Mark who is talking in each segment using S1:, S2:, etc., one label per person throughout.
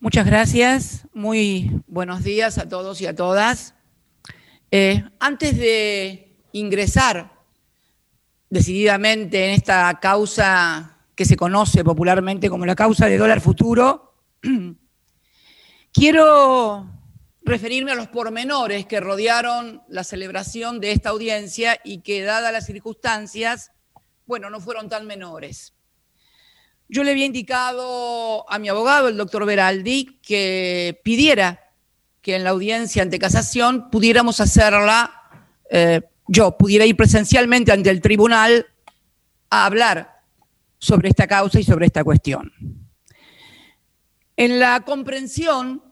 S1: Muchas gracias. Muy buenos días a todos y a todas. Eh, antes de ingresar decididamente en esta causa que se conoce popularmente como la causa de dólar futuro, quiero referirme a los pormenores que rodearon la celebración de esta audiencia y que, dadas las circunstancias, bueno, no fueron tan menores. Yo le había indicado a mi abogado, el doctor Veraldi, que pidiera que en la audiencia ante casación pudiéramos hacerla, eh, yo pudiera ir presencialmente ante el tribunal a hablar sobre esta causa y sobre esta cuestión. En la comprensión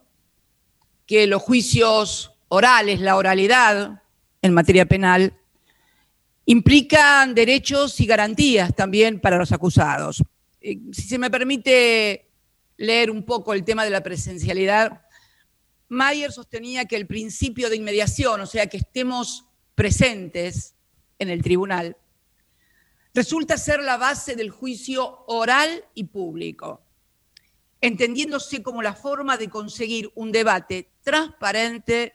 S1: que los juicios orales, la oralidad en materia penal, implican derechos y garantías también para los acusados. Si se me permite leer un poco el tema de la presencialidad, Mayer sostenía que el principio de inmediación, o sea, que estemos presentes en el tribunal, resulta ser la base del juicio oral y público, entendiéndose como la forma de conseguir un debate transparente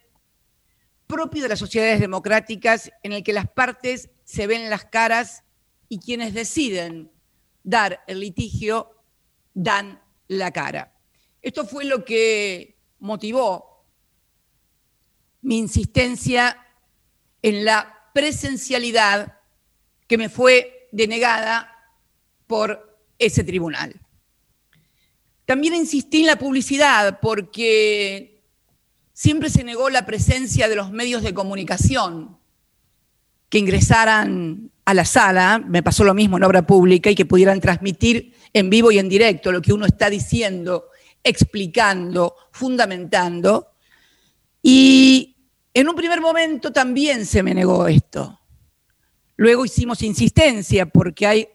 S1: propio de las sociedades democráticas en el que las partes se ven las caras y quienes deciden dar el litigio dan la cara. Esto fue lo que motivó mi insistencia en la presencialidad que me fue denegada por ese tribunal. También insistí en la publicidad porque siempre se negó la presencia de los medios de comunicación que ingresaran a la sala, me pasó lo mismo en obra pública, y que pudieran transmitir en vivo y en directo lo que uno está diciendo, explicando, fundamentando. Y en un primer momento también se me negó esto. Luego hicimos insistencia porque hay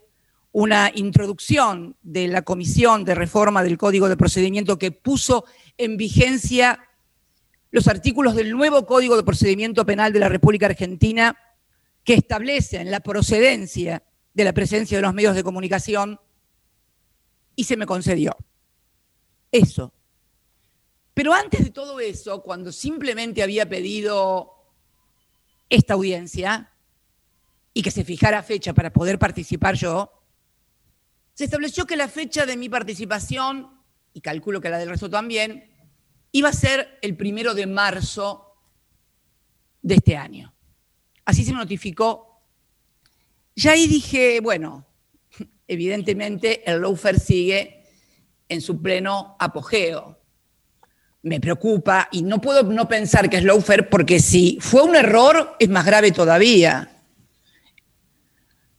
S1: una introducción de la Comisión de Reforma del Código de Procedimiento que puso en vigencia los artículos del nuevo Código de Procedimiento Penal de la República Argentina que establecen la procedencia de la presencia de los medios de comunicación y se me concedió. Eso. Pero antes de todo eso, cuando simplemente había pedido esta audiencia y que se fijara fecha para poder participar yo, se estableció que la fecha de mi participación, y calculo que la del resto también, iba a ser el primero de marzo de este año. Así se notificó. Ya ahí dije, bueno, evidentemente el lawfare sigue en su pleno apogeo. Me preocupa y no puedo no pensar que es lawfare porque si fue un error es más grave todavía.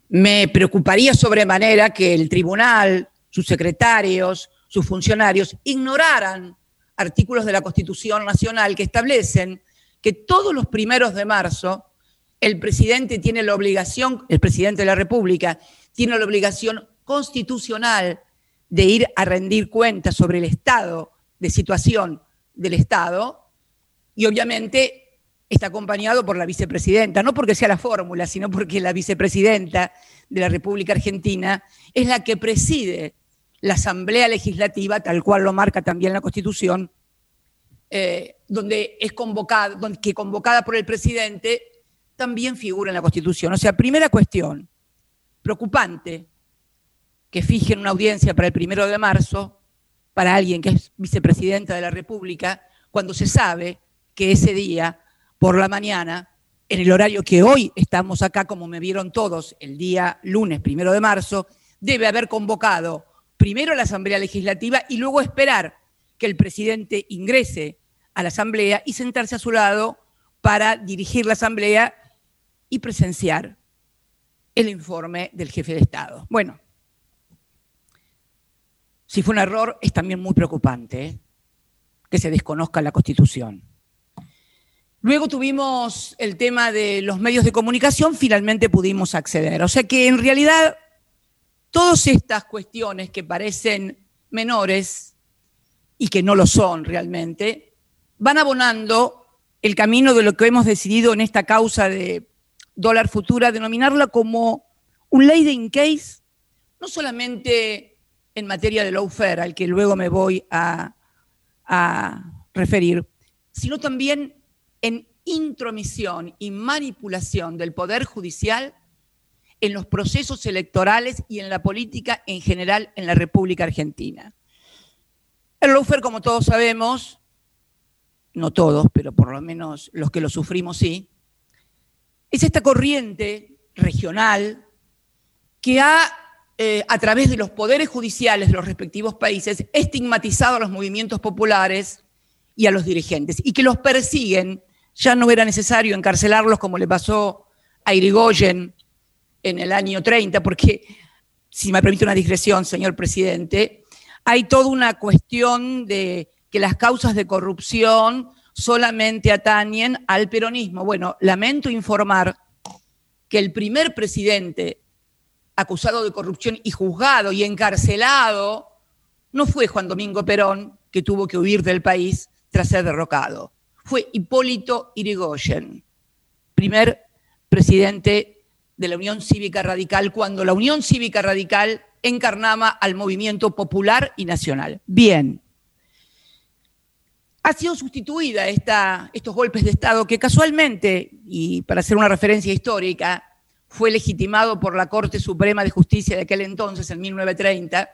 S1: Me preocuparía sobremanera que el tribunal, sus secretarios, sus funcionarios ignoraran artículos de la Constitución Nacional que establecen que todos los primeros de marzo el presidente tiene la obligación, el presidente de la República tiene la obligación constitucional de ir a rendir cuentas sobre el estado de situación del Estado y obviamente está acompañado por la vicepresidenta, no porque sea la fórmula, sino porque la vicepresidenta de la República Argentina es la que preside la Asamblea Legislativa, tal cual lo marca también la Constitución, eh, donde es convocada, que convocada por el presidente también figura en la Constitución. O sea, primera cuestión, preocupante que fijen una audiencia para el primero de marzo para alguien que es vicepresidenta de la República, cuando se sabe que ese día, por la mañana, en el horario que hoy estamos acá, como me vieron todos, el día lunes primero de marzo, debe haber convocado primero a la Asamblea Legislativa y luego esperar que el presidente ingrese a la Asamblea y sentarse a su lado para dirigir la Asamblea y presenciar el informe del jefe de Estado. Bueno, si fue un error, es también muy preocupante ¿eh? que se desconozca la Constitución. Luego tuvimos el tema de los medios de comunicación, finalmente pudimos acceder. O sea que en realidad todas estas cuestiones que parecen menores y que no lo son realmente, van abonando el camino de lo que hemos decidido en esta causa de dólar futura, denominarla como un in case, no solamente en materia de lawfare, al que luego me voy a a referir, sino también en intromisión y manipulación del Poder Judicial en los procesos electorales y en la política en general en la República Argentina. El lawfare, como todos sabemos, no todos, pero por lo menos los que lo sufrimos sí, es esta corriente regional que ha, eh, a través de los poderes judiciales de los respectivos países, estigmatizado a los movimientos populares y a los dirigentes, y que los persiguen. Ya no era necesario encarcelarlos como le pasó a Irigoyen en el año 30, porque, si me permite una digresión, señor presidente, hay toda una cuestión de que las causas de corrupción solamente atañen al peronismo. Bueno, lamento informar que el primer presidente acusado de corrupción y juzgado y encarcelado no fue Juan Domingo Perón, que tuvo que huir del país tras ser derrocado. Fue Hipólito Irigoyen, primer presidente de la Unión Cívica Radical, cuando la Unión Cívica Radical encarnaba al movimiento popular y nacional. Bien, ha sido sustituida esta, estos golpes de Estado que casualmente, y para hacer una referencia histórica, fue legitimado por la Corte Suprema de Justicia de aquel entonces, en 1930,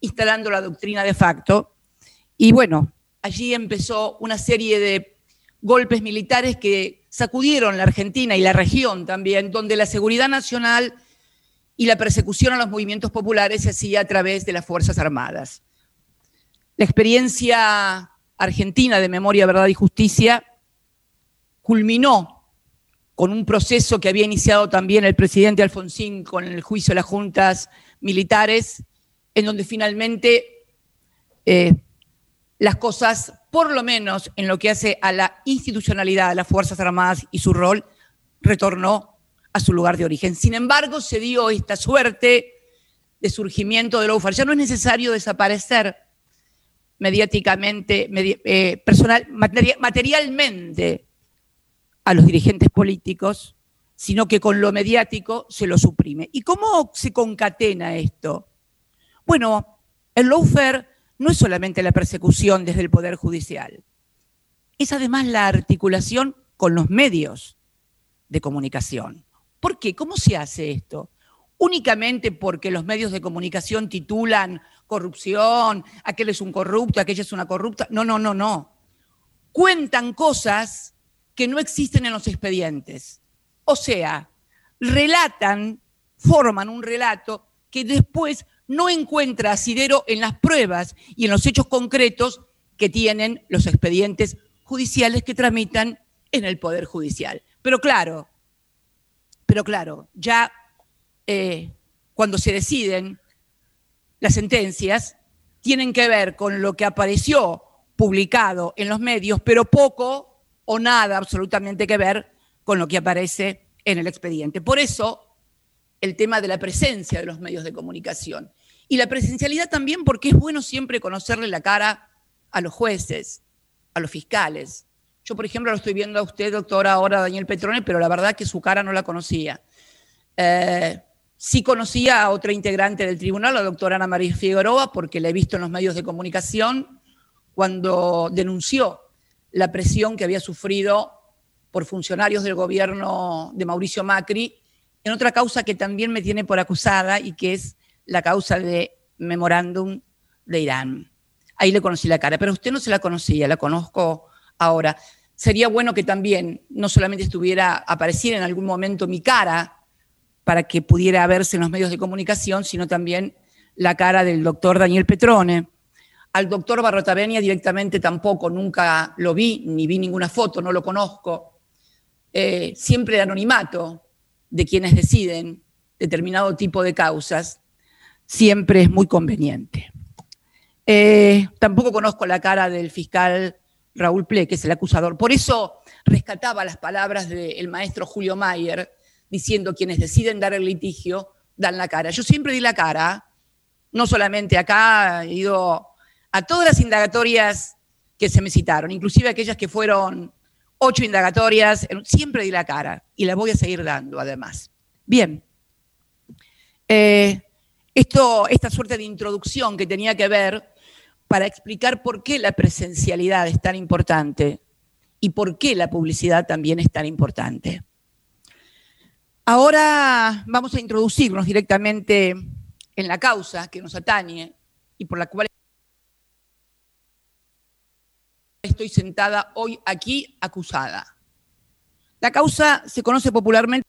S1: instalando la doctrina de facto. Y bueno, allí empezó una serie de golpes militares que sacudieron la Argentina y la región también, donde la seguridad nacional y la persecución a los movimientos populares se hacía a través de las Fuerzas Armadas. La experiencia argentina de memoria, verdad y justicia culminó con un proceso que había iniciado también el presidente Alfonsín con el juicio de las juntas militares, en donde finalmente eh, las cosas, por lo menos en lo que hace a la institucionalidad de las Fuerzas Armadas y su rol, retornó a su lugar de origen. Sin embargo, se dio esta suerte de surgimiento del UFAR. Ya no es necesario desaparecer mediáticamente, eh, personal, materialmente a los dirigentes políticos, sino que con lo mediático se lo suprime. ¿Y cómo se concatena esto? Bueno, el lawfare no es solamente la persecución desde el Poder Judicial, es además la articulación con los medios de comunicación. ¿Por qué? ¿Cómo se hace esto? Únicamente porque los medios de comunicación titulan corrupción, aquel es un corrupto, aquella es una corrupta. No, no, no, no. Cuentan cosas que no existen en los expedientes. O sea, relatan, forman un relato que después no encuentra asidero en las pruebas y en los hechos concretos que tienen los expedientes judiciales que tramitan en el Poder Judicial. Pero claro, pero claro, ya eh, cuando se deciden las sentencias tienen que ver con lo que apareció publicado en los medios, pero poco o nada absolutamente que ver con lo que aparece en el expediente. Por eso el tema de la presencia de los medios de comunicación. Y la presencialidad también porque es bueno siempre conocerle la cara a los jueces, a los fiscales. Yo, por ejemplo, lo estoy viendo a usted, doctora, ahora Daniel Petrone, pero la verdad que su cara no la conocía. Eh, Sí conocía a otra integrante del tribunal, la doctora Ana María Figueroa, porque la he visto en los medios de comunicación cuando denunció la presión que había sufrido por funcionarios del gobierno de Mauricio Macri en otra causa que también me tiene por acusada y que es la causa de memorándum de Irán. Ahí le conocí la cara, pero usted no se la conocía, la conozco ahora. Sería bueno que también no solamente estuviera, apareciera en algún momento mi cara para que pudiera verse en los medios de comunicación, sino también la cara del doctor Daniel Petrone. Al doctor Barrotavenia directamente tampoco, nunca lo vi, ni vi ninguna foto, no lo conozco. Eh, siempre el anonimato de quienes deciden determinado tipo de causas siempre es muy conveniente. Eh, tampoco conozco la cara del fiscal Raúl Ple, que es el acusador. Por eso rescataba las palabras del maestro Julio Mayer, diciendo quienes deciden dar el litigio dan la cara. Yo siempre di la cara, no solamente acá, he ido a todas las indagatorias que se me citaron, inclusive aquellas que fueron ocho indagatorias, siempre di la cara y la voy a seguir dando además. Bien, eh, esto, esta suerte de introducción que tenía que ver para explicar por qué la presencialidad es tan importante y por qué la publicidad también es tan importante. Ahora vamos a introducirnos directamente en la causa que nos atañe y por la cual estoy sentada hoy aquí acusada. La causa se conoce popularmente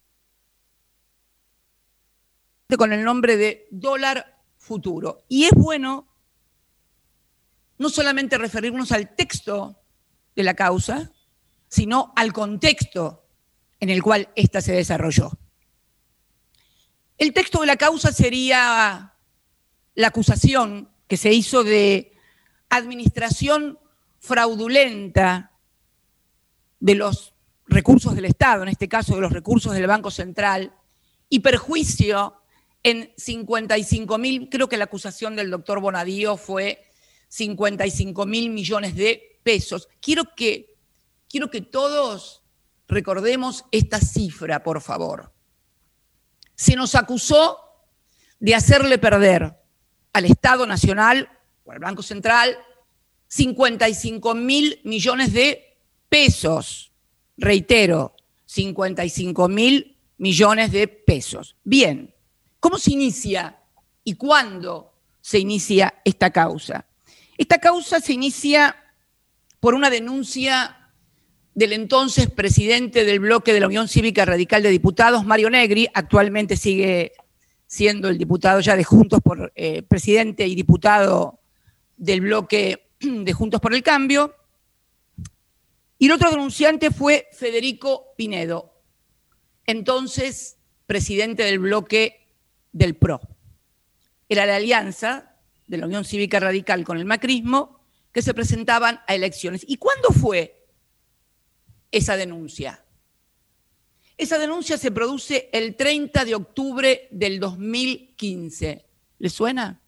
S1: con el nombre de dólar futuro. Y es bueno no solamente referirnos al texto de la causa, sino al contexto en el cual ésta se desarrolló. El texto de la causa sería la acusación que se hizo de administración fraudulenta de los recursos del Estado, en este caso de los recursos del Banco Central, y perjuicio en 55 mil, creo que la acusación del doctor Bonadío fue 55 mil millones de pesos. Quiero que, quiero que todos recordemos esta cifra, por favor. Se nos acusó de hacerle perder al Estado Nacional o al Banco Central 55 mil millones de pesos. Reitero, 55 mil millones de pesos. Bien, ¿cómo se inicia y cuándo se inicia esta causa? Esta causa se inicia por una denuncia del entonces presidente del bloque de la Unión Cívica Radical de Diputados, Mario Negri, actualmente sigue siendo el diputado ya de Juntos por eh, presidente y diputado del bloque de Juntos por el Cambio. Y el otro denunciante fue Federico Pinedo, entonces presidente del bloque del PRO. Era la alianza de la Unión Cívica Radical con el macrismo que se presentaban a elecciones. ¿Y cuándo fue esa denuncia? Esa denuncia se produce el 30 de octubre del 2015. ¿Le suena?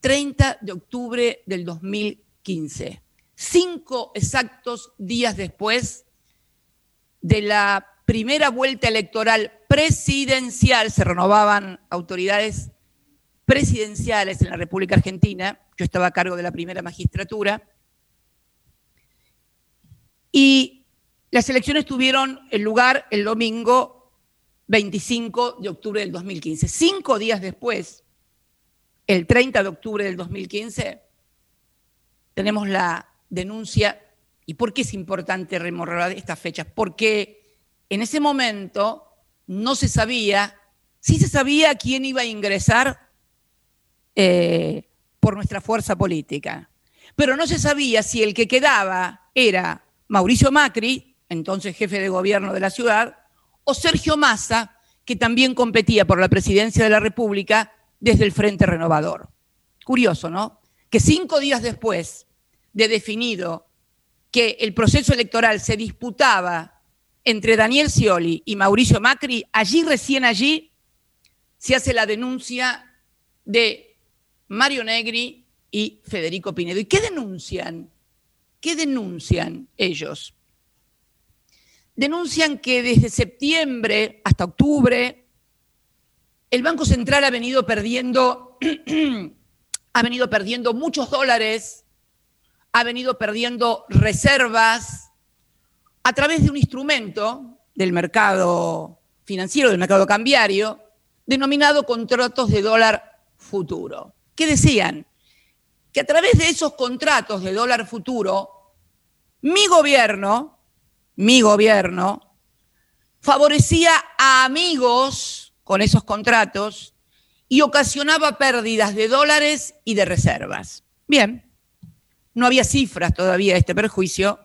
S1: 30 de octubre del 2015, cinco exactos días después de la primera vuelta electoral presidencial, se renovaban autoridades presidenciales en la República Argentina, yo estaba a cargo de la primera magistratura, y las elecciones tuvieron lugar el domingo 25 de octubre del 2015. Cinco días después, el 30 de octubre del 2015 tenemos la denuncia. ¿Y por qué es importante remover estas fechas? Porque en ese momento no se sabía, sí se sabía quién iba a ingresar eh, por nuestra fuerza política, pero no se sabía si el que quedaba era Mauricio Macri, entonces jefe de gobierno de la ciudad, o Sergio Massa, que también competía por la presidencia de la República desde el Frente Renovador. Curioso, ¿no? Que cinco días después de definido que el proceso electoral se disputaba entre Daniel Scioli y Mauricio Macri, allí recién allí se hace la denuncia de Mario Negri y Federico Pinedo. ¿Y qué denuncian? ¿Qué denuncian ellos? Denuncian que desde septiembre hasta octubre el Banco Central ha venido perdiendo, ha venido perdiendo muchos dólares, ha venido perdiendo reservas a través de un instrumento del mercado financiero, del mercado cambiario, denominado contratos de dólar futuro. ¿Qué decían? Que a través de esos contratos de dólar futuro, mi gobierno, mi gobierno, favorecía a amigos con esos contratos y ocasionaba pérdidas de dólares y de reservas. Bien, no había cifras todavía de este perjuicio,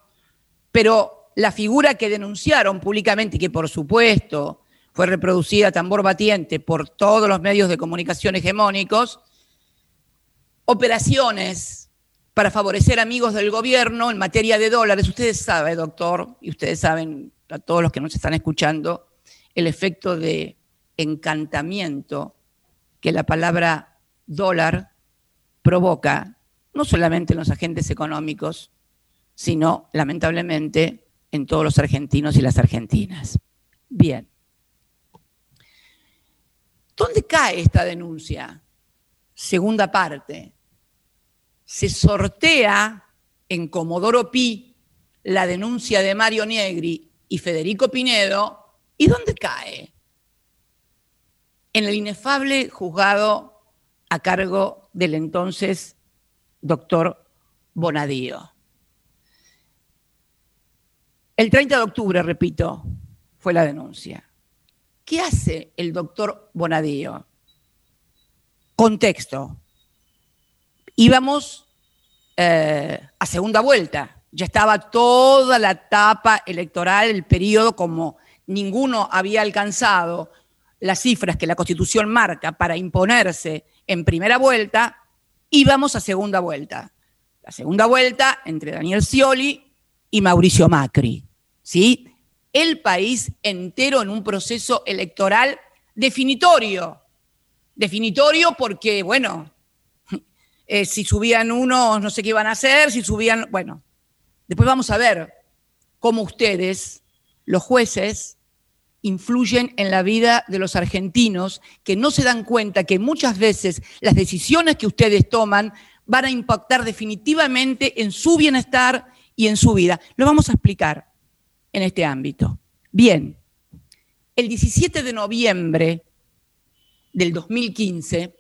S1: pero la figura que denunciaron públicamente y que por supuesto fue reproducida tambor batiente por todos los medios de comunicación hegemónicos, operaciones para favorecer amigos del gobierno en materia de dólares. Ustedes saben, doctor, y ustedes saben, a todos los que nos están escuchando, el efecto de encantamiento que la palabra dólar provoca, no solamente en los agentes económicos, sino lamentablemente en todos los argentinos y las argentinas. Bien. ¿Dónde cae esta denuncia? Segunda parte. Se sortea en Comodoro Pi la denuncia de Mario Negri y Federico Pinedo, ¿y dónde cae? En el inefable juzgado a cargo del entonces doctor Bonadío. El 30 de octubre, repito, fue la denuncia. ¿Qué hace el doctor Bonadío? Contexto. Íbamos eh, a segunda vuelta. Ya estaba toda la etapa electoral, el periodo, como ninguno había alcanzado las cifras que la Constitución marca para imponerse en primera vuelta, íbamos a segunda vuelta. La segunda vuelta entre Daniel Scioli y Mauricio Macri. ¿sí? El país entero en un proceso electoral definitorio. Definitorio porque, bueno, eh, si subían unos, no sé qué iban a hacer, si subían, bueno, después vamos a ver cómo ustedes, los jueces, influyen en la vida de los argentinos que no se dan cuenta que muchas veces las decisiones que ustedes toman van a impactar definitivamente en su bienestar y en su vida. Lo vamos a explicar en este ámbito. Bien, el 17 de noviembre del 2015,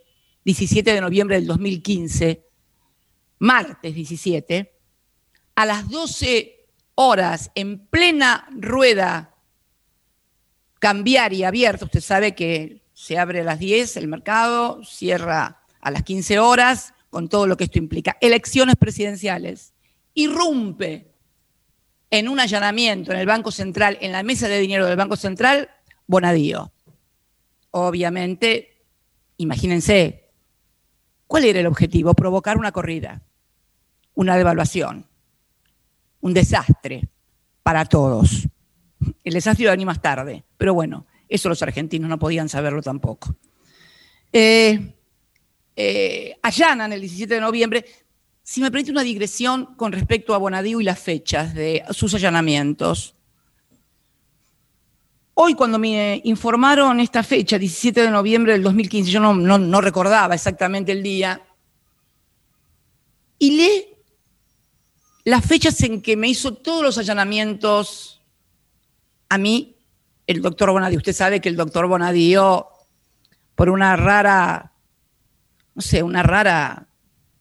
S1: 17 de noviembre del 2015, martes 17, a las 12 horas, en plena rueda cambiaria abierta, usted sabe que se abre a las 10 el mercado, cierra a las 15 horas, con todo lo que esto implica, elecciones presidenciales, irrumpe en un allanamiento en el Banco Central, en la mesa de dinero del Banco Central, Bonadío. Obviamente, imagínense, ¿cuál era el objetivo? Provocar una corrida, una devaluación, un desastre para todos. El desastre iba venir más tarde, pero bueno, eso los argentinos no podían saberlo tampoco. Eh, eh, allanan el 17 de noviembre, si me permite una digresión con respecto a Bonadío y las fechas de sus allanamientos. Hoy cuando me informaron esta fecha, 17 de noviembre del 2015, yo no, recordaba exactamente el día, y leí las fechas en que me hizo todos los allanamientos a mí, el doctor Bonadío. Usted sabe que el doctor Bonadío, por una rara, no sé, una rara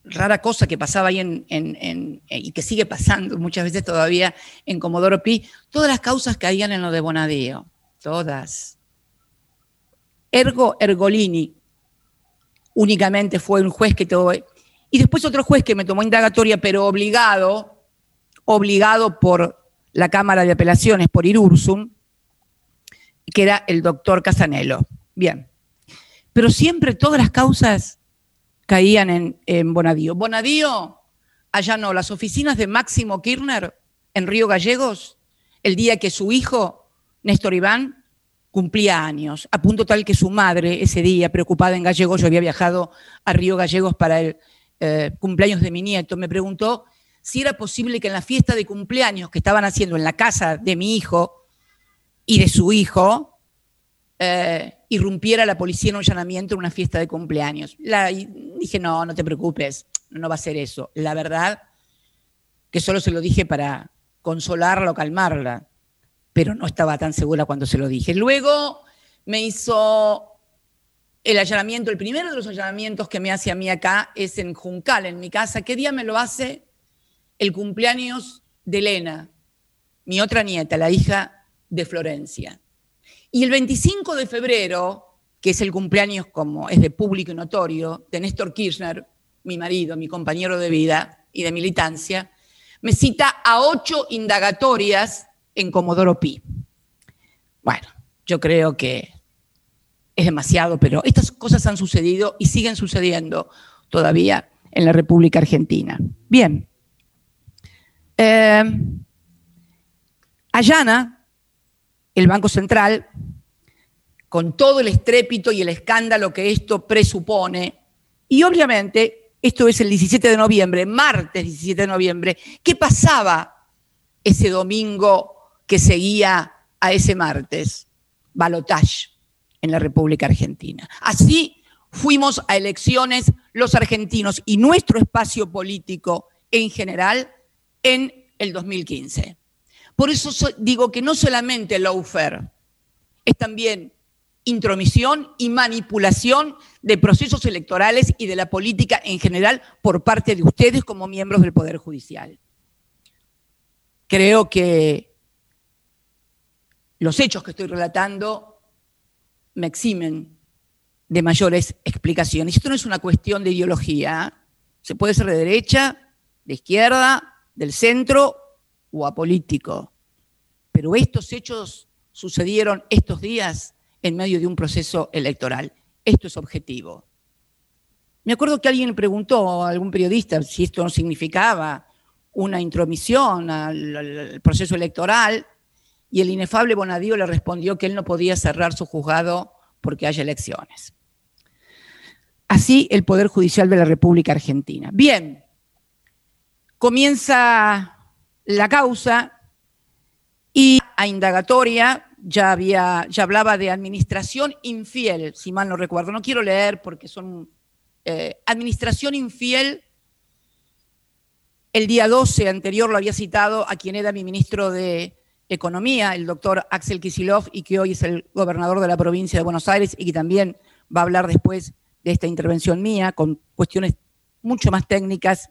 S1: rara cosa que pasaba ahí en, y que sigue pasando muchas veces todavía en Comodoro Pi, todas las causas caían en lo de Bonadío, todas. Ergo Ergolini únicamente fue un juez que tuvo, y después otro juez que me tomó indagatoria, pero obligado, obligado por la Cámara de Apelaciones, por Irursum, que era el doctor Casanelo. Bien. Pero siempre todas las causas caían en, en Bonadío. Bonadío allanó las oficinas de Máximo Kirchner en Río Gallegos el día que su hijo, Néstor Iván, cumplía años, a punto tal que su madre ese día, preocupada en Gallegos, yo había viajado a Río Gallegos para el eh, cumpleaños de mi nieto, me preguntó si era posible que en la fiesta de cumpleaños que estaban haciendo en la casa de mi hijo y de su hijo, eh, irrumpiera la policía en un allanamiento en una fiesta de cumpleaños. La, dije, no, no te preocupes, no va a ser eso. La verdad que solo se lo dije para consolarla o calmarla, pero no estaba tan segura cuando se lo dije. Luego me hizo el allanamiento, el primero de los allanamientos que me hace a mí acá es en Juncal, en mi casa. ¿Qué día me lo hace? El cumpleaños de Elena, mi otra nieta, la hija de Florencia. Y el 25 de febrero, que es el cumpleaños como es de público y notorio, de Néstor Kirchner, mi marido, mi compañero de vida y de militancia, me cita a ocho indagatorias en Comodoro Pi. Bueno, yo creo que es demasiado, pero estas cosas han sucedido y siguen sucediendo todavía en la República Argentina. Bien. Eh, allana el Banco Central, con todo el estrépito y el escándalo que esto presupone, y obviamente esto es el 17 de noviembre, martes 17 de noviembre, ¿qué pasaba ese domingo que seguía a ese martes? Balotage en la República Argentina. Así fuimos a elecciones los argentinos y nuestro espacio político en general en el 2015. Por eso digo que no solamente lawfare, es también intromisión y manipulación de procesos electorales y de la política en general por parte de ustedes como miembros del Poder Judicial. Creo que los hechos que estoy relatando me eximen de mayores explicaciones. Esto no es una cuestión de ideología. ¿eh? Se puede ser de derecha, de izquierda, del centro o apolítico. Pero estos hechos sucedieron estos días en medio de un proceso electoral. Esto es objetivo. Me acuerdo que alguien preguntó a algún periodista si esto no significaba una intromisión al, proceso electoral y el inefable Bonadío le respondió que él no podía cerrar su juzgado porque haya elecciones. Así el Poder Judicial de la República Argentina. Bien, comienza la causa y a indagatoria ya había, ya hablaba de administración infiel, si mal no recuerdo. No quiero leer porque son eh, administración infiel. El día 12 anterior lo había citado a quien era mi ministro de Economía, el doctor Axel Kisilov, y que hoy es el gobernador de la provincia de Buenos Aires y que también va a hablar después de esta intervención mía con cuestiones mucho más técnicas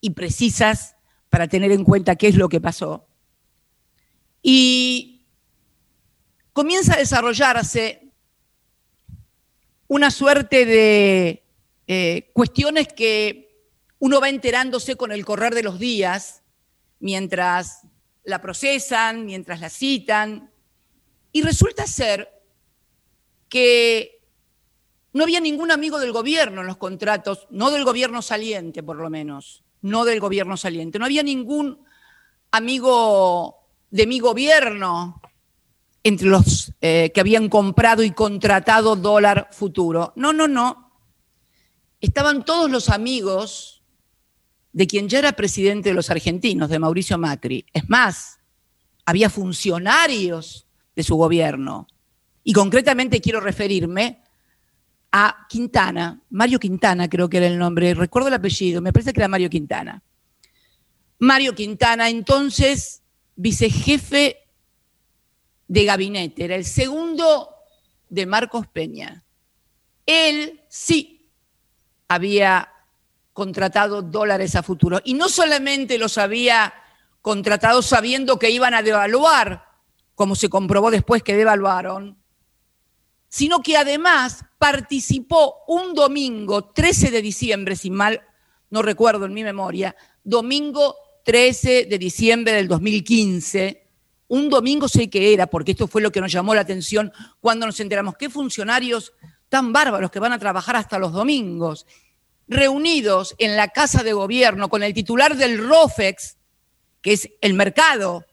S1: y precisas para tener en cuenta qué es lo que pasó. Y comienza a desarrollarse una suerte de eh, cuestiones que uno va enterándose con el correr de los días, mientras la procesan, mientras la citan, y resulta ser que no había ningún amigo del gobierno en los contratos, no del gobierno saliente por lo menos, no del gobierno saliente, no había ningún amigo de mi gobierno entre los eh, que habían comprado y contratado dólar futuro. No, no, no. Estaban todos los amigos de quien ya era presidente de los argentinos, de Mauricio Macri. Es más, había funcionarios de su gobierno. Y concretamente quiero referirme a Quintana, Mario Quintana creo que era el nombre, recuerdo el apellido, me parece que era Mario Quintana. Mario Quintana, entonces vicejefe de gabinete, era el segundo de Marcos Peña. Él sí había contratado dólares a futuro. Y no solamente los había contratado sabiendo que iban a devaluar, como se comprobó después que devaluaron, sino que además participó un domingo 13 de diciembre, si mal no recuerdo en mi memoria, domingo 13 de diciembre del 2015, un domingo sé que era, porque esto fue lo que nos llamó la atención cuando nos enteramos, qué funcionarios tan bárbaros que van a trabajar hasta los domingos reunidos en la Casa de Gobierno con el titular del ROFEX, que es el mercado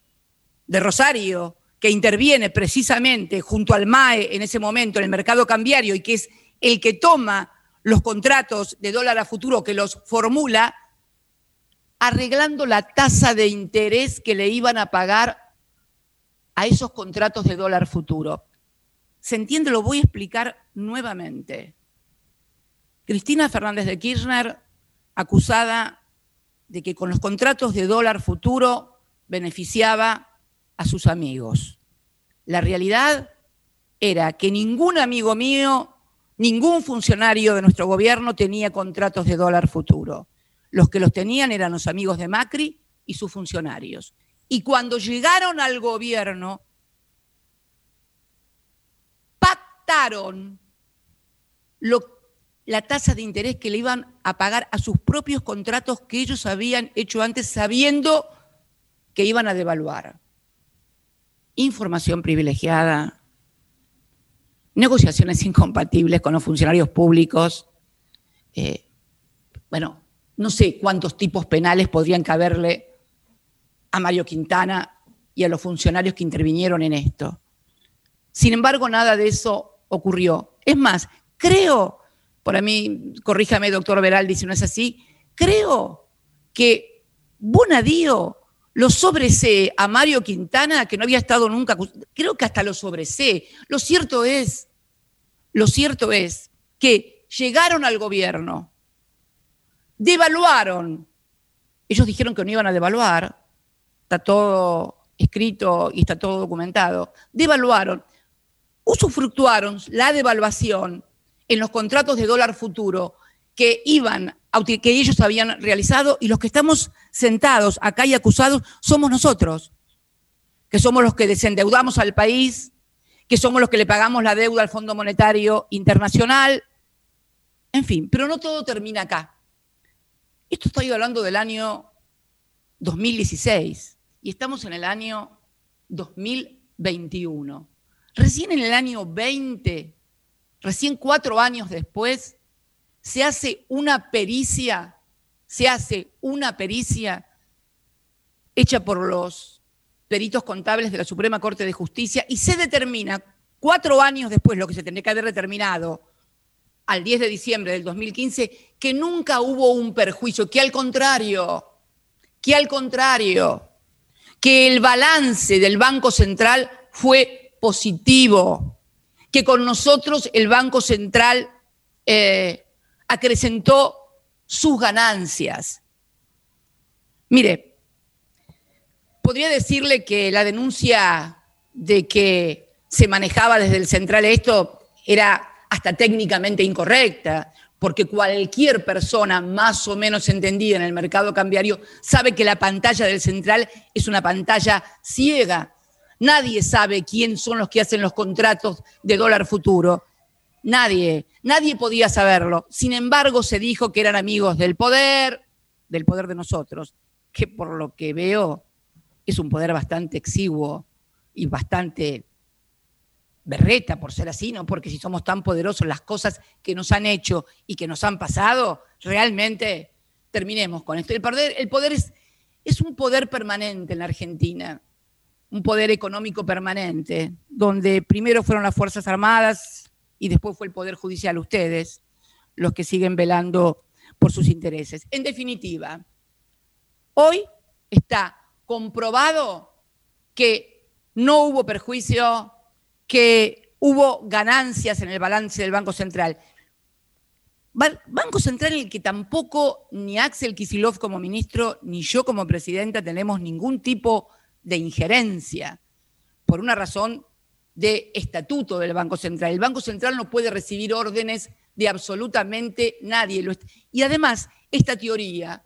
S1: de Rosario, que interviene precisamente junto al MAE en ese momento en el mercado cambiario y que es el que toma los contratos de dólar a futuro, que los formula, arreglando la tasa de interés que le iban a pagar a esos contratos de dólar futuro. ¿Se entiende? Lo voy a explicar nuevamente. Cristina Fernández de Kirchner, acusada de que con los contratos de dólar futuro beneficiaba a sus amigos. La realidad era que ningún amigo mío, ningún funcionario de nuestro gobierno tenía contratos de dólar futuro. Los que los tenían eran los amigos de Macri y sus funcionarios. Y cuando llegaron al gobierno, pactaron lo la tasa de interés que le iban a pagar a sus propios contratos que ellos habían hecho antes sabiendo que iban a devaluar. Información privilegiada, negociaciones incompatibles con los funcionarios públicos. Eh, bueno, no sé cuántos tipos penales podrían caberle a Mario Quintana y a los funcionarios que intervinieron en esto. Sin embargo, nada de eso ocurrió. Es más, creo por mí, corríjame, doctor Veraldi, si no es así, creo que Bonadío lo sobresee a Mario Quintana, que no había estado nunca, creo que hasta lo sobresee. Lo cierto es, lo cierto es que llegaron al gobierno devaluaron. Ellos dijeron que no iban a devaluar, está todo escrito y está todo documentado. Devaluaron, usufructuaron la devaluación en los contratos de dólar futuro que iban que ellos habían realizado y los que estamos sentados acá y acusados somos nosotros, que somos los que desendeudamos al país, que somos los que le pagamos la deuda al Fondo Monetario Internacional, en fin, pero no todo termina acá. Esto estoy hablando del año 2016 y estamos en el año 2021. Recién en el año 20, recién cuatro años después, se hace una pericia, se hace una pericia hecha por los peritos contables de la Suprema Corte de Justicia y se determina cuatro años después, lo que se tendría que haber determinado al 10 de diciembre del 2015, que nunca hubo un perjuicio, que al contrario, que al contrario, que el balance del Banco Central fue positivo, que con nosotros el Banco Central eh, acrecentó sus ganancias. Mire, podría decirle que la denuncia de que se manejaba desde el central esto era hasta técnicamente incorrecta, porque cualquier persona más o menos entendida en el mercado cambiario sabe que la pantalla del central es una pantalla ciega. Nadie sabe quién son los que hacen los contratos de dólar futuro. Nadie, nadie podía saberlo. Sin embargo, se dijo que eran amigos del poder, del poder de nosotros, que por lo que veo es un poder bastante exiguo y bastante berreta por ser así, ¿no? Porque si somos tan poderosos, las cosas que nos han hecho y que nos han pasado, realmente terminemos con esto. El poder, es un poder permanente en la Argentina, un poder económico permanente, donde primero fueron las Fuerzas Armadas y después fue el Poder Judicial, ustedes, los que siguen velando por sus intereses. En definitiva, hoy está comprobado que no hubo perjuicio que hubo ganancias en el balance del Banco Central. Banco Central en el que tampoco ni Axel Kisilov como ministro ni yo como presidenta tenemos ningún tipo de injerencia, por una razón de estatuto del Banco Central. El Banco Central no puede recibir órdenes de absolutamente nadie. Y además, esta teoría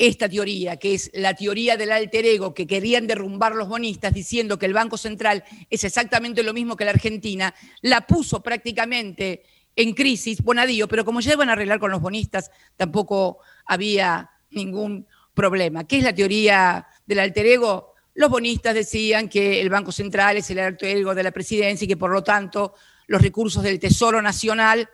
S1: esta teoría, que es la teoría del alter ego que querían derrumbar los bonistas diciendo que el Banco Central es exactamente lo mismo que la Argentina, la puso prácticamente en crisis, Bonadío, pero como ya iban a arreglar con los bonistas, tampoco había ningún problema. ¿Qué es la teoría del alter ego? Los bonistas decían que el Banco Central es el alter ego de la presidencia y que por lo tanto los recursos del Tesoro Nacional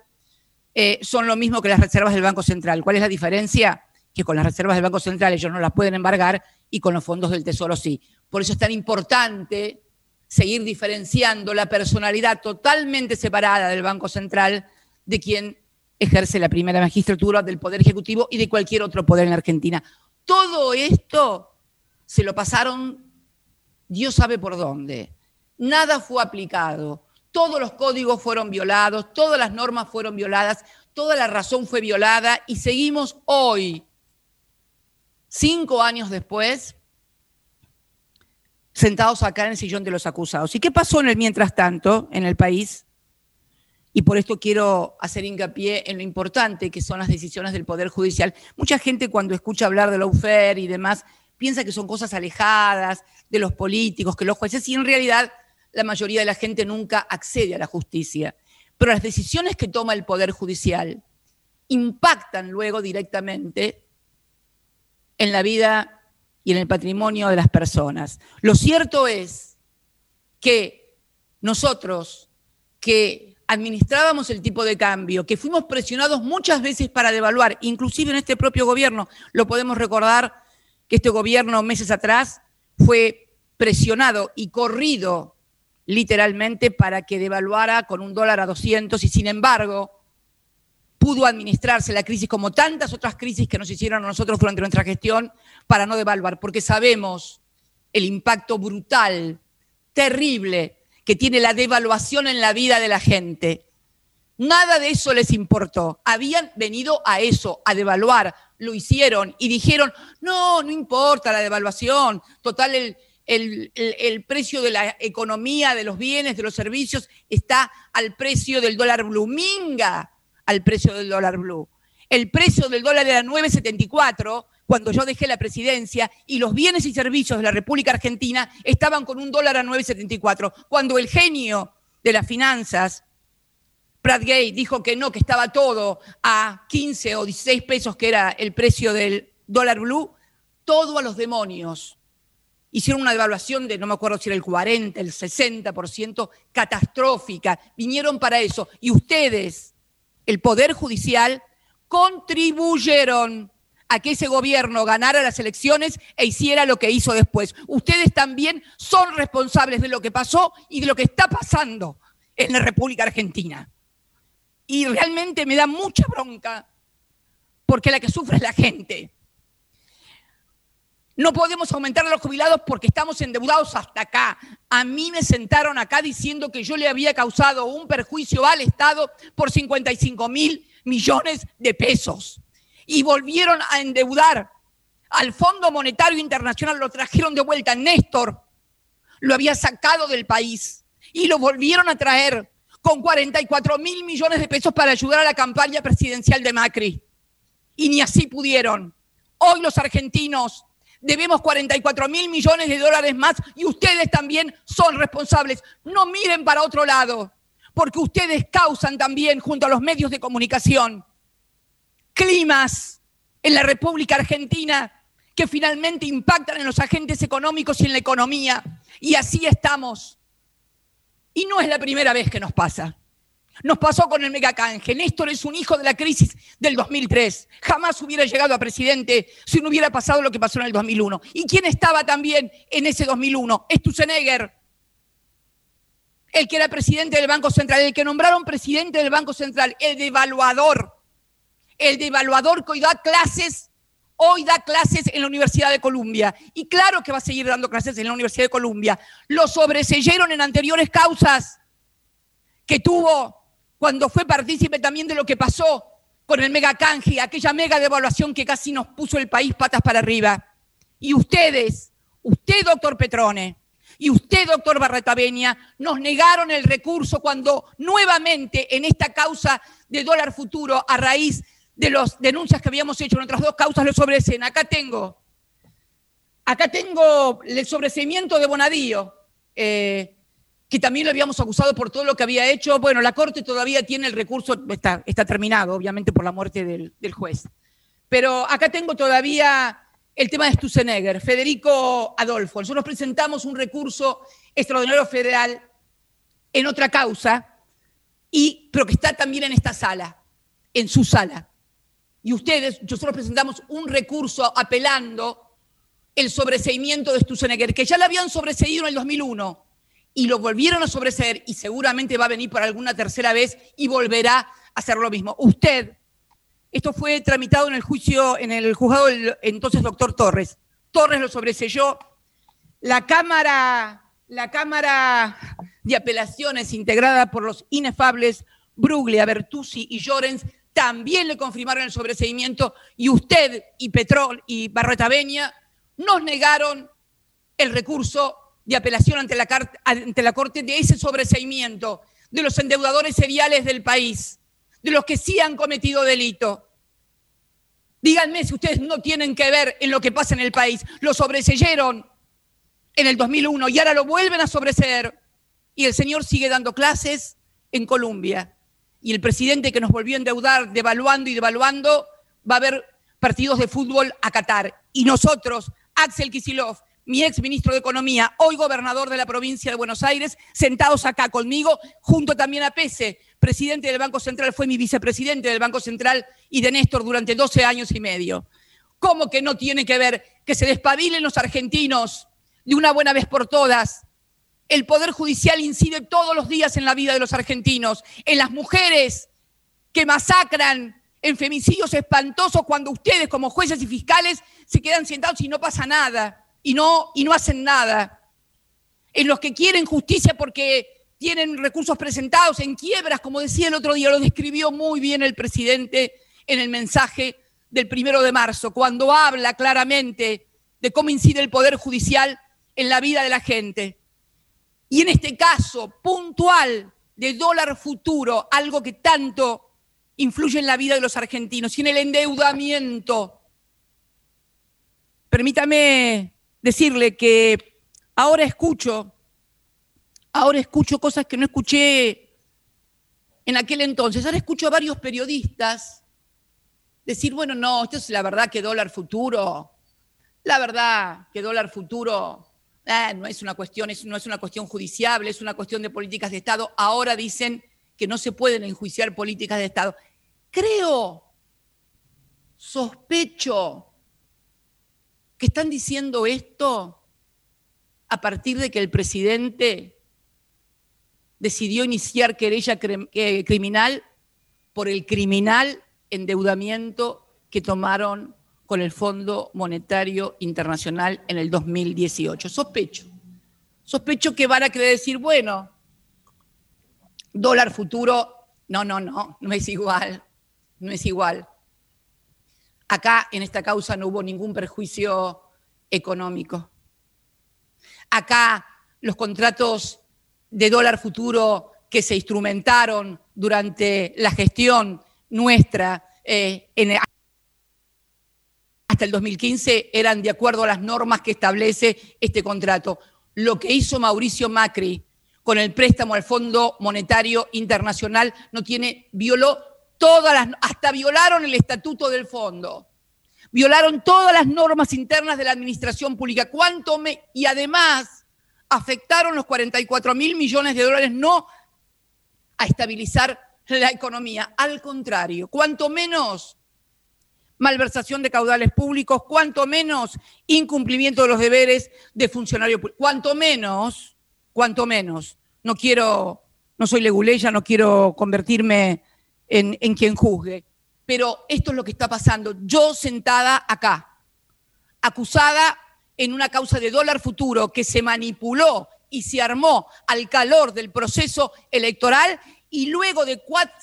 S1: eh, son lo mismo que las reservas del Banco Central. ¿Cuál es la diferencia? que con las reservas del Banco Central ellos no las pueden embargar y con los fondos del Tesoro sí. Por eso es tan importante seguir diferenciando la personalidad totalmente separada del Banco Central de quien ejerce la primera magistratura del Poder Ejecutivo y de cualquier otro poder en Argentina. Todo esto se lo pasaron, Dios sabe por dónde. Nada fue aplicado. Todos los códigos fueron violados, todas las normas fueron violadas, toda la razón fue violada y seguimos hoy cinco años después, sentados acá en el sillón de los acusados. ¿Y qué pasó en el mientras tanto en el país? Y por esto quiero hacer hincapié en lo importante que son las decisiones del Poder Judicial. Mucha gente cuando escucha hablar de la UFER y demás piensa que son cosas alejadas de los políticos, que los jueces, y en realidad la mayoría de la gente nunca accede a la justicia. Pero las decisiones que toma el Poder Judicial impactan luego directamente en la vida y en el patrimonio de las personas. Lo cierto es que nosotros que administrábamos el tipo de cambio, que fuimos presionados muchas veces para devaluar, inclusive en este propio gobierno, lo podemos recordar que este gobierno meses atrás fue presionado y corrido literalmente para que devaluara con un dólar a 200 y sin embargo pudo administrarse la crisis como tantas otras crisis que nos hicieron a nosotros durante nuestra gestión para no devaluar, porque sabemos el impacto brutal, terrible, que tiene la devaluación en la vida de la gente. Nada de eso les importó. Habían venido a eso, a devaluar. Lo hicieron y dijeron, no, no importa la devaluación. Total, el, el, precio de la economía, de los bienes, de los servicios, está al precio del dólar blue. Minga al precio del dólar blue. El precio del dólar era 9,74 cuando yo dejé la presidencia y los bienes y servicios de la República Argentina estaban con un dólar a 9,74. Cuando el genio de las finanzas, Brad Gay, dijo que no, que estaba todo a 15 o 16 pesos, que era el precio del dólar blue, todo a los demonios. Hicieron una devaluación de, no me acuerdo si era el 40, el 60%, catastrófica. Vinieron para eso. Y ustedes, el Poder Judicial, contribuyeron a que ese gobierno ganara las elecciones e hiciera lo que hizo después. Ustedes también son responsables de lo que pasó y de lo que está pasando en la República Argentina. Y realmente me da mucha bronca porque la que sufre es la gente. No podemos aumentar los jubilados porque estamos endeudados hasta acá. A mí me sentaron acá diciendo que yo le había causado un perjuicio al Estado por 55 mil millones de pesos y volvieron a endeudar al Fondo Monetario Internacional, lo trajeron de vuelta. Néstor lo había sacado del país y lo volvieron a traer con 44 mil millones de pesos para ayudar a la campaña presidencial de Macri. Y ni así pudieron. Hoy los argentinos debemos 44 mil millones de dólares más y ustedes también son responsables. No miren para otro lado, porque ustedes causan también junto a los medios de comunicación climas en la República Argentina que finalmente impactan en los agentes económicos y en la economía. Y así estamos. Y no es la primera vez que nos pasa. Nos pasó con el megacanje. Néstor es un hijo de la crisis del 2003. Jamás hubiera llegado a presidente si no hubiera pasado lo que pasó en el 2001. ¿Y quién estaba también en ese 2001? Stusenegger, el que era presidente del Banco Central, el que nombraron presidente del Banco Central, el devaluador el devaluador que hoy da clases, hoy da clases en la Universidad de Columbia. Y claro que va a seguir dando clases en la Universidad de Columbia. Lo sobreseyeron en anteriores causas que tuvo cuando fue partícipe también de lo que pasó con el mega canje, aquella mega devaluación que casi nos puso el país patas para arriba. Y ustedes, usted, doctor Petrone, y usted, doctor Barretaveña, nos negaron el recurso cuando nuevamente en esta causa de dólar futuro, a raíz de las denuncias que habíamos hecho en otras dos causas lo sobreseen. Acá tengo, acá tengo el sobreseimiento de Bonadío, eh, que también lo habíamos acusado por todo lo que había hecho. Bueno, la Corte todavía tiene el recurso, está, está terminado, obviamente, por la muerte del, juez. Pero acá tengo todavía el tema de Stusenegger, Federico Adolfo. Nosotros presentamos un recurso extraordinario federal en otra causa, y, pero que está también en esta sala, en su sala y ustedes, nosotros presentamos un recurso apelando el sobreseimiento de Stusenegger, que ya lo habían sobreseído en el 2001 y lo volvieron a sobreseer y seguramente va a venir por alguna tercera vez y volverá a hacer lo mismo. Usted, esto fue tramitado en el juicio, en el juzgado del entonces doctor Torres. Torres lo sobreseyó. La Cámara, la Cámara de Apelaciones integrada por los inefables Bruglia, Bertuzzi y Llorens también le confirmaron el sobreseimiento y usted y Petrol y Barreta nos negaron el recurso de apelación ante la, ante la Corte de ese sobreseimiento de los endeudadores seriales del país, de los que sí han cometido delito. Díganme si ustedes no tienen que ver en lo que pasa en el país. Lo sobreseyeron en el 2001 y ahora lo vuelven a sobreseer. Y el señor sigue dando clases en Colombia y el presidente que nos volvió a endeudar devaluando y devaluando, va a haber partidos de fútbol a Qatar. Y nosotros, Axel Kisilov, mi ex ministro de Economía, hoy gobernador de la provincia de Buenos Aires, sentados acá conmigo, junto también a Pese, presidente del Banco Central, fue mi vicepresidente del Banco Central y de Néstor durante 12 años y medio. ¿Cómo que no tiene que ver que se despabilen los argentinos de una buena vez por todas el Poder Judicial incide todos los días en la vida de los argentinos, en las mujeres que masacran, en femicidios espantosos cuando ustedes como jueces y fiscales se quedan sentados y no pasa nada y no, y no hacen nada. En los que quieren justicia porque tienen recursos presentados en quiebras, como decía el otro día, lo describió muy bien el presidente en el mensaje del primero de marzo, cuando habla claramente de cómo incide el Poder Judicial en la vida de la gente. Y en este caso puntual de dólar futuro, algo que tanto influye en la vida de los argentinos y en el endeudamiento. Permítame decirle que ahora escucho, ahora escucho cosas que no escuché en aquel entonces. Ahora escucho a varios periodistas decir, bueno, no, esto es la verdad que dólar futuro, la verdad que dólar futuro eh, no es una cuestión, no es una cuestión judiciable, es una cuestión de políticas de Estado. Ahora dicen que no se pueden enjuiciar políticas de Estado. Creo, sospecho que están diciendo esto a partir de que el presidente decidió iniciar querella criminal por el criminal endeudamiento que tomaron con el Fondo Monetario Internacional en el 2018. Sospecho. Sospecho que van a querer decir, bueno, dólar futuro, no, no, no, no es igual, no es igual. Acá en esta causa no hubo ningún perjuicio económico. Acá los contratos de dólar futuro que se instrumentaron durante la gestión nuestra eh, hasta el 2015 eran de acuerdo a las normas que establece este contrato. Lo que hizo Mauricio Macri con el préstamo al Fondo Monetario Internacional no tiene, violó todas las, hasta violaron el estatuto del fondo, violaron todas las normas internas de la administración pública. ¿Cuánto me, y además afectaron los 44 mil millones de dólares no a estabilizar la economía. Al contrario, cuanto menos malversación de caudales públicos, cuanto menos incumplimiento de los deberes de funcionario público, cuanto menos, cuanto menos, no quiero, no soy leguleya, no quiero convertirme en, en quien juzgue, pero esto es lo que está pasando. Yo sentada acá, acusada en una causa de dólar futuro que se manipuló y se armó al calor del proceso electoral y luego de cuatro,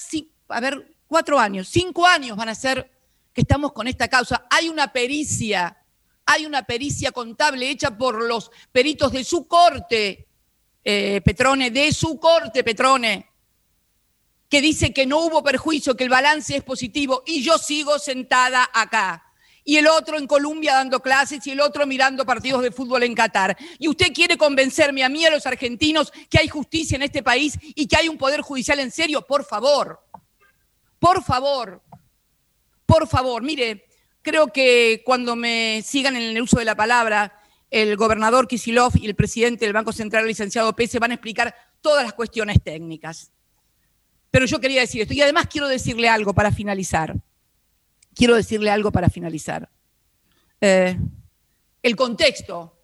S1: a ver, cuatro años, cinco años van a ser que estamos con esta causa. Hay una pericia, hay una pericia contable hecha por los peritos de su corte, eh, Petrone, de su corte, Petrone, que dice que no hubo perjuicio, que el balance es positivo, y yo sigo sentada acá y el otro en Colombia dando clases y el otro mirando partidos de fútbol en Qatar. Y usted quiere convencerme a mí, a los argentinos, que hay justicia en este país y que hay un poder judicial en serio. Por favor, por favor, por favor. Mire, creo que cuando me sigan en el uso de la palabra, el gobernador Kisilov y el presidente del Banco Central, el licenciado Pese, van a explicar todas las cuestiones técnicas. Pero yo quería decir esto. Y además quiero decirle algo para finalizar quiero decirle algo para finalizar. Eh, el contexto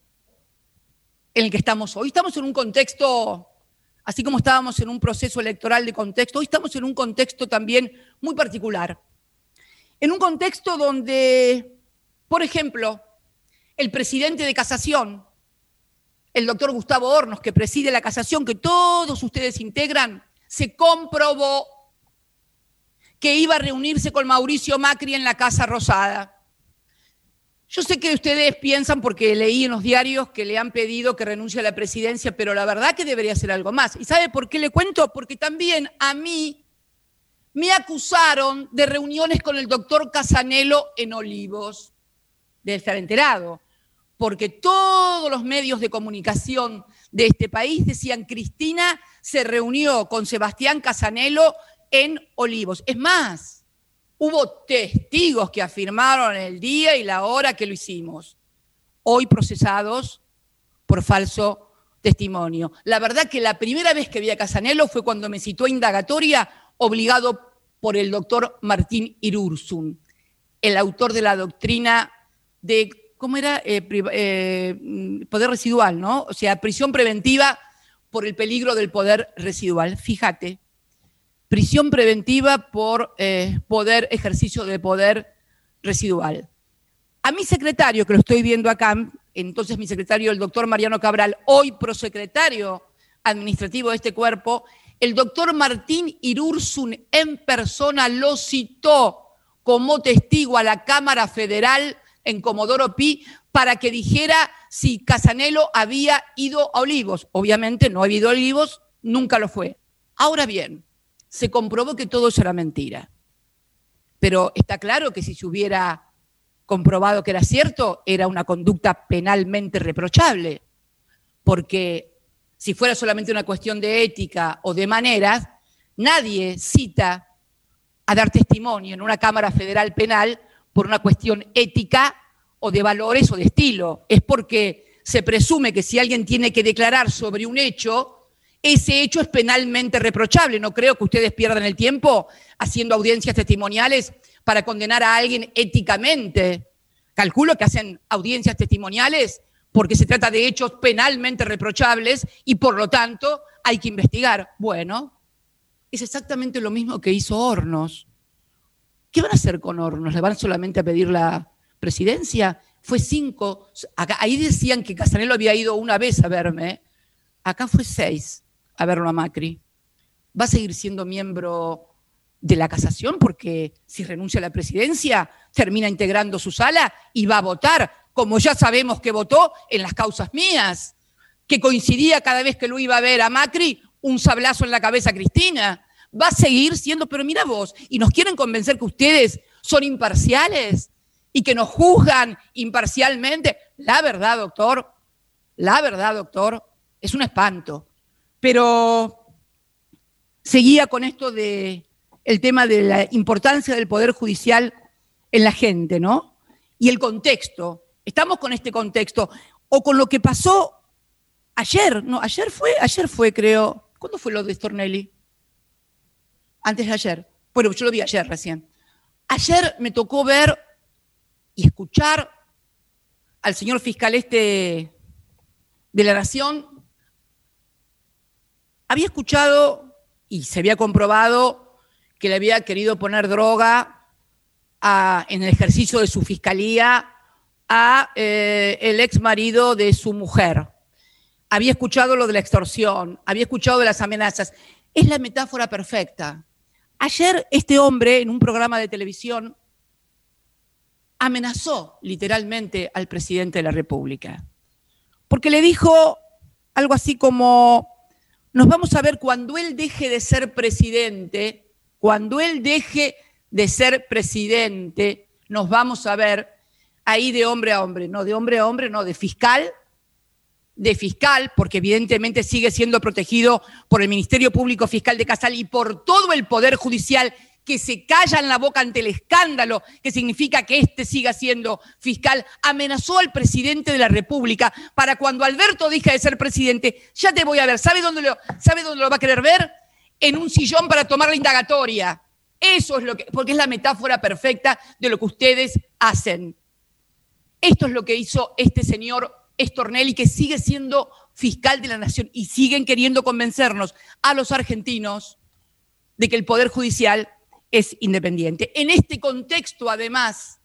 S1: en el que estamos hoy. Estamos en un contexto, así como estábamos en un proceso electoral de contexto, hoy estamos en un contexto también muy particular. En un contexto donde, por ejemplo, el presidente de casación, el doctor Gustavo Hornos, que preside la casación que todos ustedes integran, se comprobó que iba a reunirse con Mauricio Macri en la Casa Rosada. Yo sé que ustedes piensan, porque leí en los diarios que le han pedido que renuncie a la presidencia, pero la verdad que debería ser algo más. ¿Y sabe por qué le cuento? Porque también a mí me acusaron de reuniones con el doctor Casanelo en Olivos. de estar enterado. Porque todos los medios de comunicación de este país decían, Cristina se reunió con Sebastián Casanelo en Olivos. Es más, hubo testigos que afirmaron el día y la hora que lo hicimos, hoy procesados por falso testimonio. La verdad que la primera vez que vi a Casanelo fue cuando me citó a indagatoria obligado por el doctor Martín Irursun, el autor de la doctrina de, ¿cómo era? Eh, eh, poder residual, ¿no? O sea, prisión preventiva por el peligro del poder residual. Fíjate, prisión preventiva por eh, poder, ejercicio de poder residual. A mi secretario, que lo estoy viendo acá, entonces mi secretario, el doctor Mariano Cabral, hoy prosecretario administrativo de este cuerpo, el doctor Martín Irursun en persona lo citó como testigo a la Cámara Federal en Comodoro Pi para que dijera si Casanelo había ido a Olivos. Obviamente no ha ido a Olivos, nunca lo fue. Ahora bien, se comprobó que todo eso era mentira. Pero está claro que si se hubiera comprobado que era cierto, era una conducta penalmente reprochable, porque si fuera solamente una cuestión de ética o de maneras, nadie cita a dar testimonio en una Cámara Federal Penal por una cuestión ética o de valores o de estilo. Es porque se presume que si alguien tiene que declarar sobre un hecho, ese hecho es penalmente reprochable. No creo que ustedes pierdan el tiempo haciendo audiencias testimoniales para condenar a alguien éticamente. Calculo que hacen audiencias testimoniales porque se trata de hechos penalmente reprochables y por lo tanto hay que investigar. Bueno, es exactamente lo mismo que hizo Hornos. ¿Qué van a hacer con Hornos? ¿Le van solamente a pedir la presidencia? Fue cinco. ahí decían que Casanelo había ido una vez a verme. Acá fue seis a verlo a Macri. ¿Va a seguir siendo miembro de la casación? Porque si renuncia a la presidencia, termina integrando su sala y va a votar, como ya sabemos que votó en las causas mías, que coincidía cada vez que lo iba a ver a Macri, un sablazo en la cabeza a Cristina. Va a seguir siendo, pero mira vos, y nos quieren convencer que ustedes son imparciales y que nos juzgan imparcialmente. La verdad, doctor, la verdad, doctor, es un espanto. Pero seguía con esto de el tema de la importancia del poder judicial en la gente, ¿no? Y el contexto. Estamos con este contexto o con lo que pasó ayer, no, ayer fue, ayer fue, creo. ¿Cuándo fue lo de Stornelli? Antes de ayer. Bueno, yo lo vi ayer recién. Ayer me tocó ver y escuchar al señor fiscal este de la Nación había escuchado y se había comprobado que le había querido poner droga en el ejercicio de su fiscalía a eh, el ex marido de su mujer. Había escuchado lo de la extorsión, había escuchado de las amenazas. Es la metáfora perfecta. Ayer este hombre en un programa de televisión amenazó literalmente al presidente de la República, porque le dijo algo así como, nos vamos a ver cuando él deje de ser presidente, cuando él deje de ser presidente, nos vamos a ver ahí de hombre a hombre, no de hombre a hombre, no de fiscal, de fiscal, porque evidentemente sigue siendo protegido por el Ministerio Público Fiscal de Casal y por todo el Poder Judicial que se callan la boca ante el escándalo que significa que éste siga siendo fiscal, amenazó al presidente de la República para cuando Alberto deje de ser presidente, ya te voy a ver, ¿sabe dónde lo, ¿sabe dónde lo va a querer ver? En un sillón para tomar la indagatoria. Eso es lo que, porque es la metáfora perfecta de lo que ustedes hacen. Esto es lo que hizo este señor Estornelli, que sigue siendo fiscal de la nación y siguen queriendo convencernos a los argentinos de que el Poder Judicial es independiente. En este contexto, además,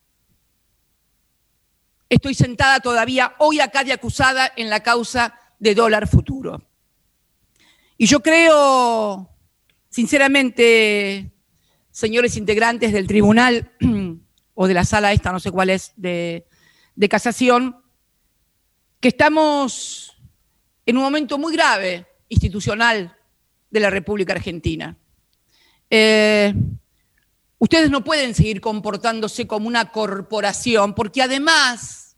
S1: estoy sentada todavía hoy acá de acusada en la causa de dólar futuro. Y yo creo, sinceramente, señores integrantes del tribunal o de la sala esta, no sé cuál es, de, de casación, que estamos en un momento muy grave institucional de la República Argentina. Eh, Ustedes no pueden seguir comportándose como una corporación, porque además,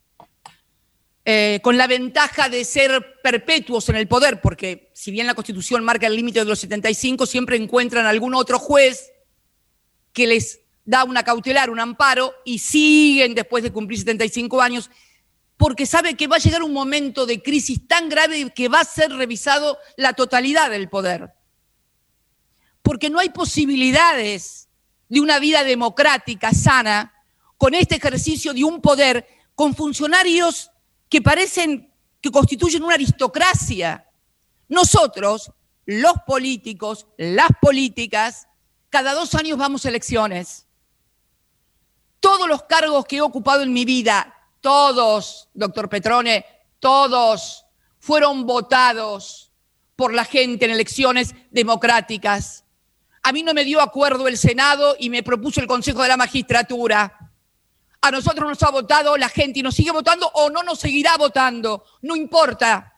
S1: eh, con la ventaja de ser perpetuos en el poder, porque si bien la Constitución marca el límite de los 75, siempre encuentran algún otro juez que les da una cautelar, un amparo, y siguen después de cumplir 75 años, porque sabe que va a llegar un momento de crisis tan grave que va a ser revisado la totalidad del poder. Porque no hay posibilidades de una vida democrática, sana, con este ejercicio de un poder, con funcionarios que parecen que constituyen una aristocracia. Nosotros, los políticos, las políticas, cada dos años vamos a elecciones. Todos los cargos que he ocupado en mi vida, todos, doctor Petrone, todos fueron votados por la gente en elecciones democráticas. A mí no me dio acuerdo el Senado y me propuso el Consejo de la Magistratura. A nosotros nos ha votado la gente y nos sigue votando o no nos seguirá votando, no importa.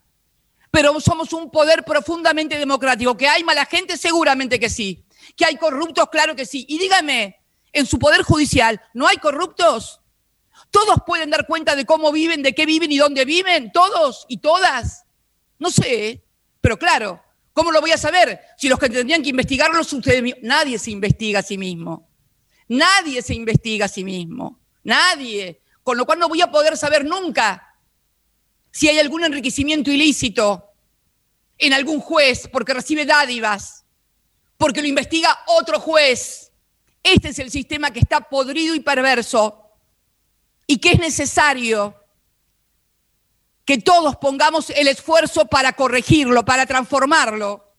S1: Pero somos un poder profundamente democrático. ¿Que hay mala gente? Seguramente que sí. ¿Que hay corruptos? Claro que sí. Y dígame, en su poder judicial, ¿no hay corruptos? ¿Todos pueden dar cuenta de cómo viven, de qué viven y dónde viven? ¿Todos y todas? No sé, pero claro, ¿cómo lo voy a saber? Si los que tendrían que investigarlo ustedes Nadie se investiga a sí mismo. Nadie se investiga a sí mismo. Nadie. Con lo cual no voy a poder saber nunca si hay algún enriquecimiento ilícito en algún juez porque recibe dádivas, porque lo investiga otro juez. Este es el sistema que está podrido y perverso y que es necesario que todos pongamos el esfuerzo para corregirlo, para transformarlo.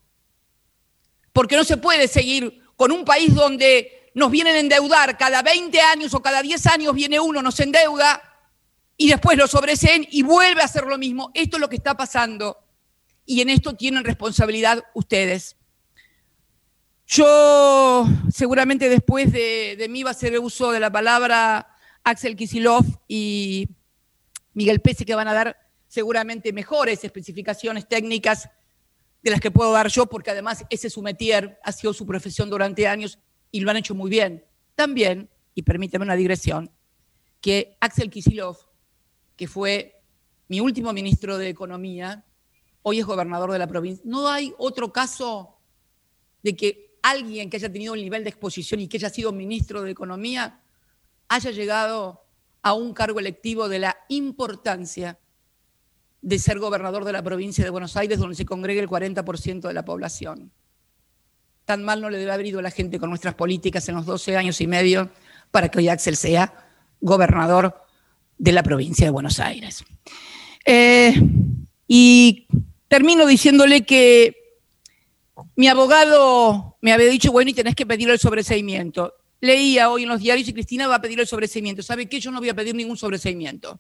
S1: Porque no se puede seguir con un país donde nos vienen a endeudar cada 20 años o cada 10 años viene uno, nos endeuda y después lo sobreseen y vuelve a hacer lo mismo. Esto es lo que está pasando y en esto tienen responsabilidad ustedes. Yo seguramente después de, mí va a hacer uso de la palabra Axel Kisilov y Miguel Pese que van a dar seguramente mejores especificaciones técnicas de las que puedo dar yo, porque además ese su métier, ha sido su profesión durante años y lo han hecho muy bien. También, y permíteme una digresión, que Axel Kisilov, que fue mi último ministro de Economía, hoy es gobernador de la provincia. No hay otro caso de que alguien que haya tenido un nivel de exposición y que haya sido ministro de Economía haya llegado a un cargo electivo de la importancia de ser gobernador de la provincia de Buenos Aires, donde se congrega el 40% de la población. Tan mal no le debe haber ido a la gente con nuestras políticas en los 12 años y medio para que hoy Axel sea gobernador de la provincia de Buenos Aires. Eh, y termino diciéndole que mi abogado me había dicho, bueno, y tenés que pedir el sobreseimiento. Leía hoy en los diarios y Cristina va a pedir el sobreseimiento. ¿Sabe qué? Yo no voy a pedir ningún sobreseimiento.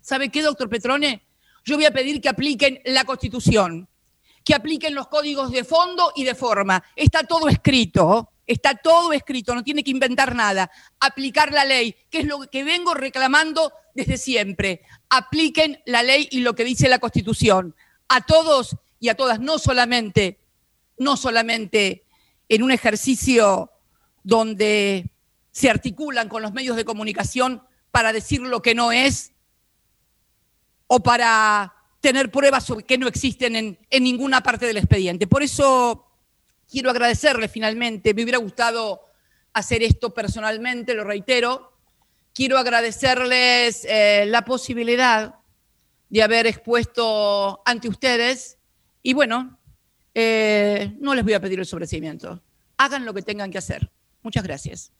S1: ¿Sabe qué, doctor Petrone? Yo voy a pedir que apliquen la Constitución, que apliquen los códigos de fondo y de forma. Está todo escrito, está todo escrito, no tiene que inventar nada. Aplicar la ley, que es lo que vengo reclamando desde siempre. Apliquen la ley y lo que dice la Constitución. A todos y a todas, no solamente, no solamente en un ejercicio donde se articulan con los medios de comunicación para decir lo que no es o para tener pruebas que no existen en, en ninguna parte del expediente. Por eso quiero agradecerle finalmente, me hubiera gustado hacer esto personalmente, lo reitero, quiero agradecerles eh, la posibilidad de haber expuesto ante ustedes y bueno, eh, no les voy a pedir el sobrecimiento, hagan lo que tengan que hacer. Muchas gracias.